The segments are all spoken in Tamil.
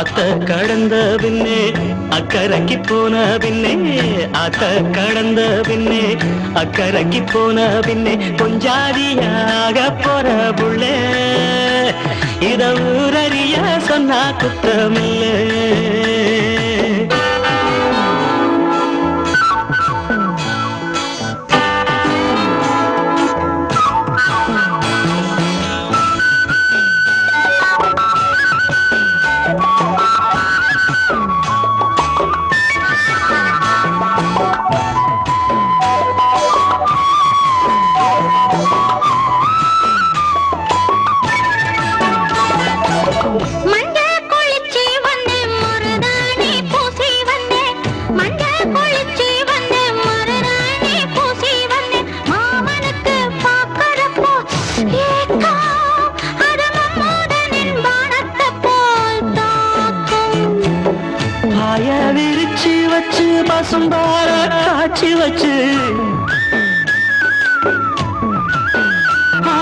ஆத்த கடந்த பின்னே அக்கறைக்கு போன பின்னே ஆத்த கடந்த பின்னே அக்கறைக்கு போன பின்னே கொஞ்சாதியாக போற புள்ளே. இத ஊரறிய சொன்னா குத்தமில்லை காய விரிச்சு வச்சு பசும்பார காய்ச்சி வச்சு. ஆ,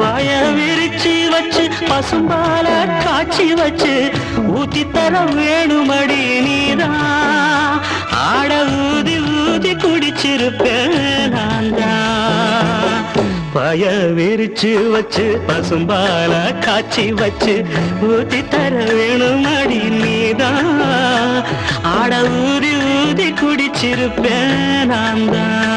பாய விரிச்சு வச்சு பசும்பால காய்ச்சி வச்சு. ஊத்தி தர வேணுமடி நீதான். ஆட ஊதி ஊதி குடிச்சிருப்பேன் நான் தான் பாய விரிச்சு வச்சு பசும்பால காய்ச்சி வச்சு. ஊத்தி தர வேணுமடி நீதான். ஆட ஊதி ஊதி குடிச்சிருப்பேன் நான் தான்.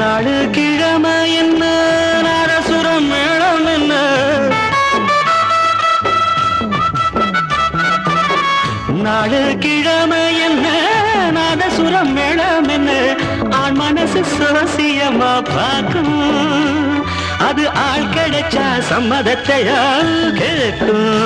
நாடு கிழமை என்ன? நரசுரம் மேளம் என்ன? நாடு கிழமை என்ன? நாதசுரம் மேளம் என்ன? ஆண் மனசு சுவசியமா பார்க்கும். அது ஆள் கிடைச்சா சம்மதத்தையா கேட்கும்.